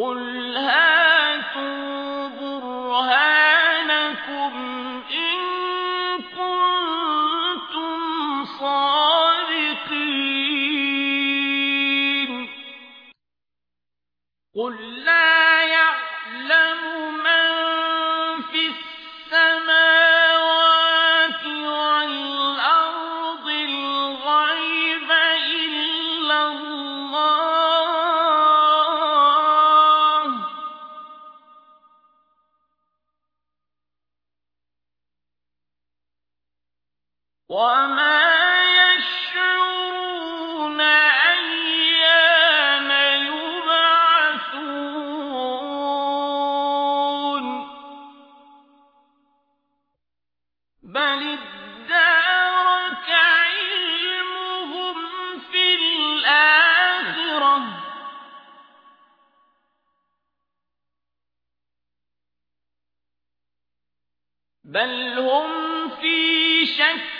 قُلْ هَاتُوا بُرْهَانَكُمْ إِن كُنتُمْ صَادِقِينَ لَّا يَعْلَمُ وَمَا يَشْعُرُونَ يُبْعَثُونَ بَلِ عِلْمُهُمْ فِي الْآخِرَةِ ۚ بَلْ هُمْ فِي شَكٍّ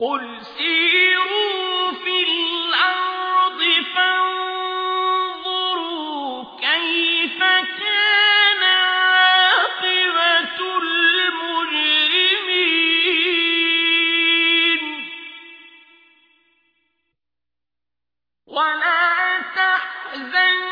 قُلْ سِيرُوا فِي الْأَرْضِ فَانظُرُوا كَيْفَ كَانَ عَاقِبَةُ الْمُجْرِمِينَ وَلَا تَحْزَنْ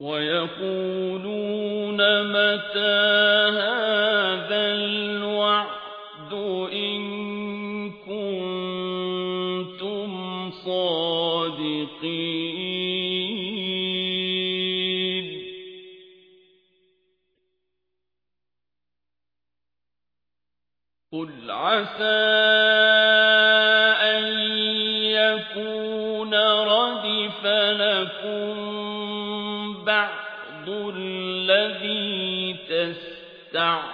وَيَقُولُونَ مَتَىٰ هَٰذَا الْوَعْدُ إِن كُنتُمْ صَادِقِينَ؟ قُلْ عَسَىٰ تَسْتَعْجِلُونَ